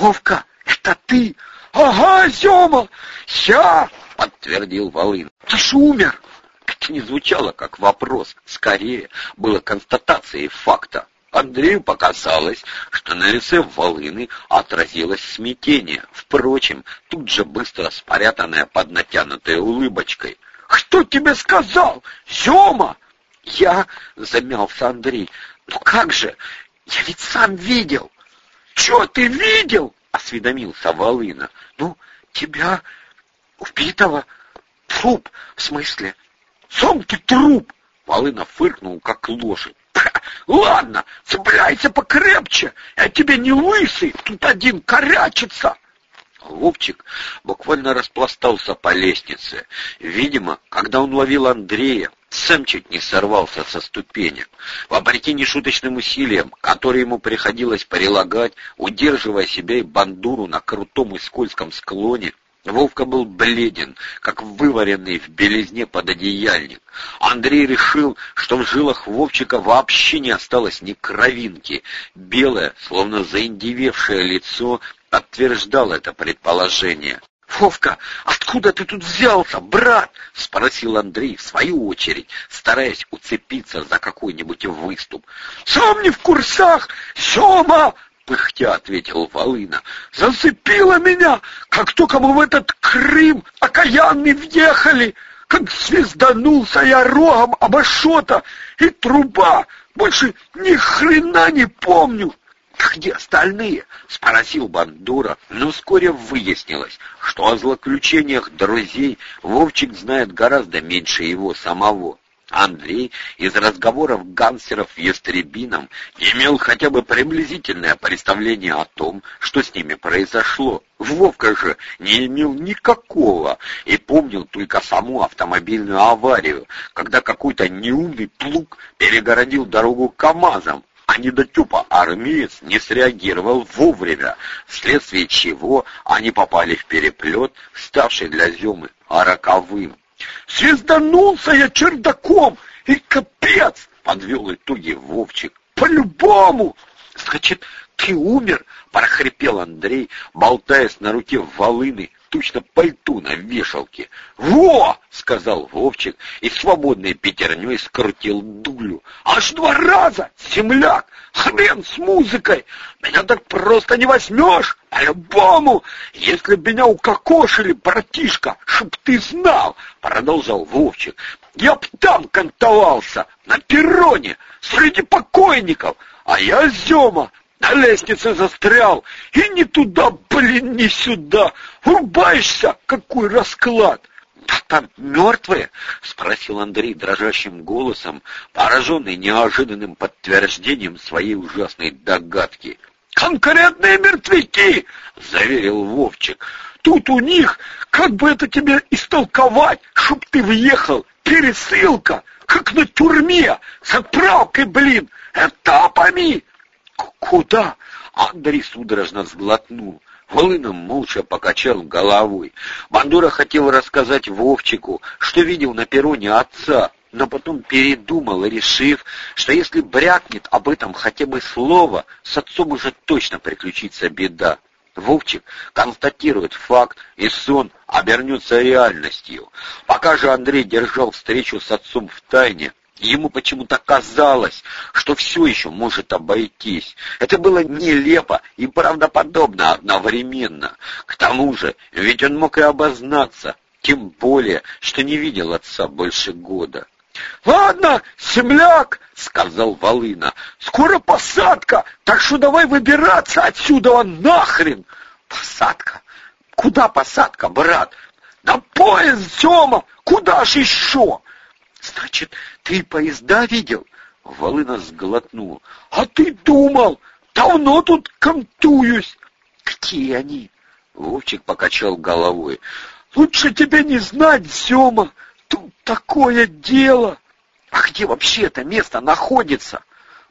Вовка, это ты? Ага, Зёма, я, подтвердил Волын. Ты ж умер. Это не звучало как вопрос, скорее было констатацией факта. Андрею показалось, что на лице Волыны отразилось смятение, впрочем, тут же быстро спрятанное под натянутой улыбочкой. «Кто тебе сказал? Сёма?» «Я...» — замялся Андрей. «Ну как же? Я ведь сам видел!» «Чё ты видел?» — осведомился Волына. «Ну, тебя убитого. Труп, в смысле?» «Сам труп!» Волына фыркнул, как лошадь. Ладно, цепляйся покрепче, я тебе не лысый, тут один корячится. Вовчик буквально распластался по лестнице. Видимо, когда он ловил Андрея, сам чуть не сорвался со ступенек. Вопреки нешуточным усилиям, которые ему приходилось прилагать, удерживая себя и бандуру на крутом и скользком склоне, Вовка был бледен, как вываренный в белизне пододеяльник. Андрей решил, что в жилах Вовчика вообще не осталось ни кровинки. Белое, словно заиндевевшее лицо, подтверждало это предположение. «Вовка, откуда ты тут взялся, брат?» — спросил Андрей в свою очередь, стараясь уцепиться за какой-нибудь выступ. «Сам не в курсах! Сёма!» пыхтя ответил Волына. «Зацепило меня, как только мы в этот Крым окаянный въехали, как свизданулся я рогом обошота и труба, больше ни хрена не помню». «Где остальные?» — спросил Бандура, но вскоре выяснилось, что о злоключениях друзей Вовчик знает гораздо меньше его самого. Андрей из разговоров гангстеров Ястребином имел хотя бы приблизительное представление о том, что с ними произошло. Вовка же не имел никакого и помнил только саму автомобильную аварию, когда какой-то неумный плуг перегородил дорогу КАМАЗом, а недотепа армеец не среагировал вовремя, вследствие чего они попали в переплет, ставший для Земы роковым. Звезданулся я чердаком, и капец, подвел итоги Вовчик. По-любому! Значит, ты умер, прохрипел Андрей, болтаясь на руке волыны, точно пальту на вешалке. «Во!» — сказал Вовчик и свободной пятерней скрутил дулю. «Аж два раза! Земляк! Хрен с музыкой! Меня так просто не возьмешь! По-любому! Если б меня укокошили, братишка, чтоб ты знал!» — продолжал Вовчик. «Я б там кантовался, на перроне, среди покойников, а я Зема, на лестнице застрял, и не туда, блин, не сюда. Врубаешься, какой расклад. «Там мертвые?» — спросил Андрей дрожащим голосом, пораженный неожиданным подтверждением своей ужасной догадки. «Конкретные мертвяки!» — заверил Вовчик. «Тут у них, как бы это тебе истолковать, чтоб ты въехал, пересылка, как на тюрьме, с отправкой, блин, этапами!» «Куда?» Андрей судорожно сглотнул. Волына молча покачал головой. Бандура хотел рассказать Вовчику, что видел на перроне отца, но потом передумал, решив, что если брякнет об этом хотя бы слово, с отцом уже точно приключится беда. Вовчик констатирует факт, и сон обернется реальностью. Пока же Андрей держал встречу с отцом в тайне, Ему почему-то казалось, что все еще может обойтись. Это было нелепо и правдоподобно одновременно. К тому же, ведь он мог и обознаться, тем более, что не видел отца больше года. «Ладно, земляк!» — сказал Волына. «Скоро посадка, так что давай выбираться отсюда нахрен!» «Посадка? Куда посадка, брат?» «На поезд, Сема! Куда ж еще?» Значит, ты поезда видел? Волына сглотнул. А ты думал? Давно тут контуюсь. Какие они? Вовчик покачал головой. Лучше тебе не знать, Сёма. Тут такое дело. А где вообще это место находится?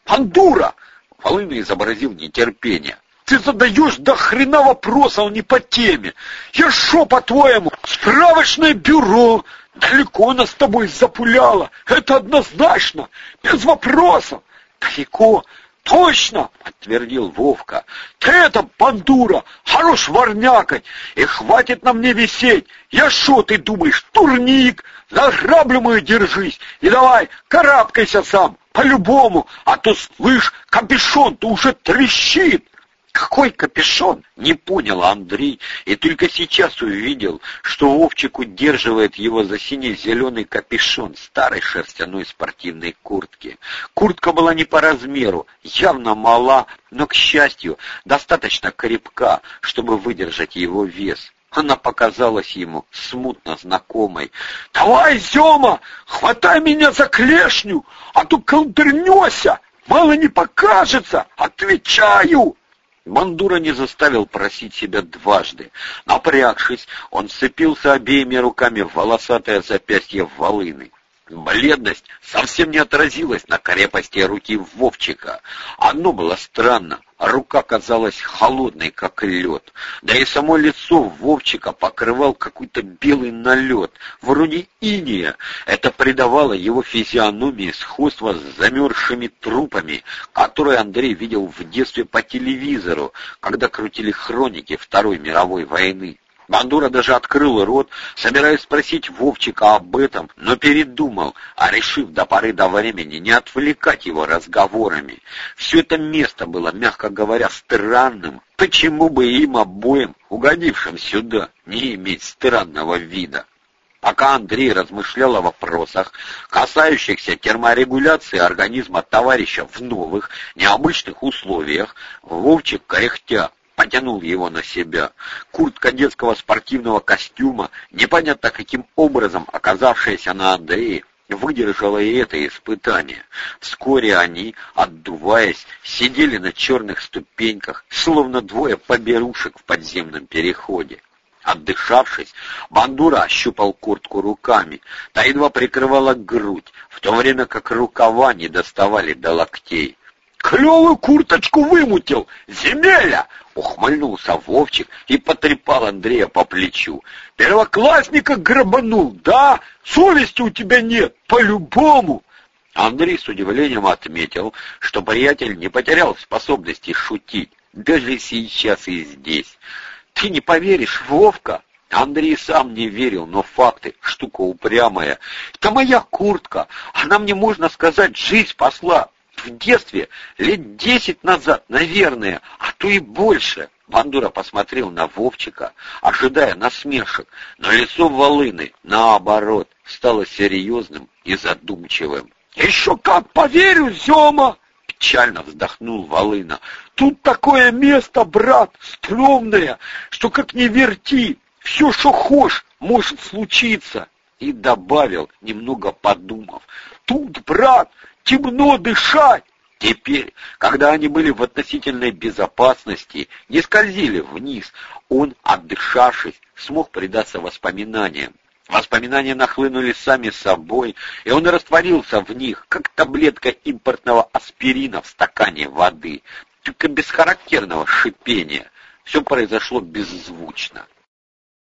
Пандура! Волына изобразил нетерпение. Ты задаешь до хрена вопросов не по теме. Я шо, по-твоему, справочное бюро, Далеко нас с тобой запуляло, это однозначно, без вопросов. Далеко, точно!» — подтвердил Вовка. «Ты это, бандура, хорош ворнякать, и хватит на мне висеть! Я шо, ты думаешь, турник? За граблю мою держись, и давай, карабкайся сам, по-любому, а то, слышь, капюшон-то уже трещит!» Какой капюшон? Не понял Андрей, и только сейчас увидел, что Вовчик удерживает его за синий-зеленый капюшон старой шерстяной спортивной куртки. Куртка была не по размеру, явно мала, но, к счастью, достаточно крепка, чтобы выдержать его вес. Она показалась ему смутно знакомой. «Давай, Зема, хватай меня за клешню, а то колдырнешься, мало не покажется, отвечаю!» Мандура не заставил просить себя дважды. Напрягшись, он сцепился обеими руками в волосатое запястье волыны. Бледность совсем не отразилась на крепости руки Вовчика. Одно было странно. Рука казалась холодной, как лед. Да и само лицо Вовчика покрывал какой-то белый налет, вроде иния. Это придавало его физиономии сходство с замерзшими трупами, которые Андрей видел в детстве по телевизору, когда крутили хроники Второй мировой войны. Бандура даже открыл рот, собираясь спросить Вовчика об этом, но передумал, а решив до поры до времени не отвлекать его разговорами. Все это место было, мягко говоря, странным. Почему бы им обоим, угодившим сюда, не иметь странного вида? Пока Андрей размышлял о вопросах, касающихся терморегуляции организма товарища в новых, необычных условиях, Вовчик, кряхтя, потянул его на себя. Куртка детского спортивного костюма, непонятно каким образом оказавшаяся на Андрее, выдержала и это испытание. Вскоре они, отдуваясь, сидели на черных ступеньках, словно двое поберушек в подземном переходе. Отдышавшись, Бандура ощупал куртку руками, та едва прикрывала грудь, в то время как рукава не доставали до локтей. «Клевую курточку вымутил! Земеля!» — ухмыльнулся Вовчик и потрепал Андрея по плечу. «Первоклассника грабанул, да? Совести у тебя нет, по-любому!» Андрей с удивлением отметил, что приятель не потерял способности шутить, даже сейчас и здесь. «Ты не поверишь, Вовка!» Андрей сам не верил, но факты — штука упрямая. «Это моя куртка, она мне, можно сказать, жизнь спасла в детстве, лет десять назад, наверное, а то и больше. Бандура посмотрел на Вовчика, ожидая насмешек, но лицо Волыны, наоборот, стало серьезным и задумчивым. «Еще как поверю, Зема!» — печально вздохнул Волына. «Тут такое место, брат, стрёмное, что как не верти, все, что хочешь, может случиться!» И добавил, немного подумав. «Тут, брат, темно дышать. Теперь, когда они были в относительной безопасности, не скользили вниз, он, отдышавшись, смог предаться воспоминаниям. Воспоминания нахлынули сами собой, и он растворился в них, как таблетка импортного аспирина в стакане воды, только без характерного шипения. Все произошло беззвучно.